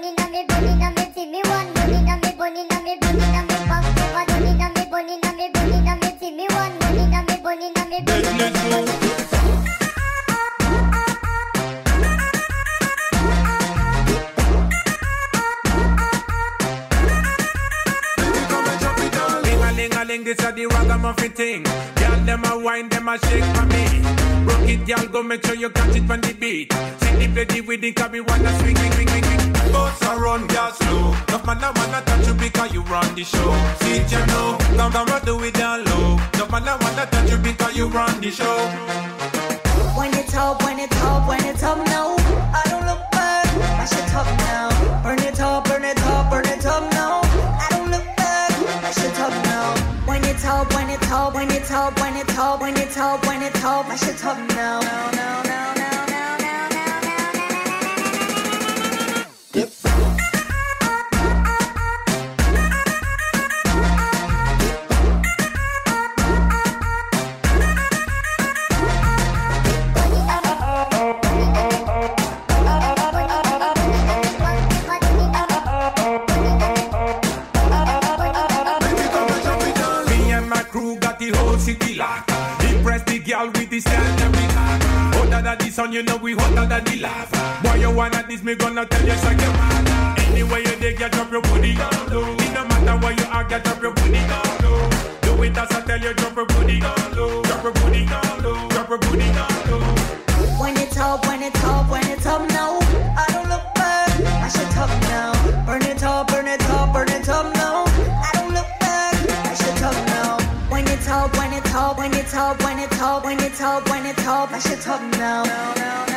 bunny me bunny na me see me one bunny na me bunny na me bunny na me me me this a the ragamuffin thing. Girl, them a wine, them a shake for me. Rock it, girl, go make sure you catch it on the beat. See the play with it, cause wanna swing, swing, swing, swing, run, girl, slow. No man a wanna touch you because you run the show. See it, you know. Come down, run do it down low. No man a wanna touch you because you run the show. When it's up, when it's up, when it's up now. I don't look back, mash it up now. Burn it up, burn it up, burn it up now. I don't look back, mash it up now. When it's up, when it's up, when it's up, when it's up, when it's up, when it's up, mash it up now. Now, now, now, girl with the we got. Hotter than the sun, you know we hotter than the lava. Boy, you wanna this, me gonna tell you so you mad. Anyway you dig, you drop your booty down low. It no matter what you act, you drop your booty down low. Do it as I tell you, drop your booty down low. Drop your booty down low. Drop your booty down low. When it's up, when it's up, when it's up now. I don't look back, mash it up now. Burn it up, burn it up, burn it up now. I don't look back, mash it up now. When it's up, when it's up, when it's up, when when it's up when it's up. I should hope no. no, no.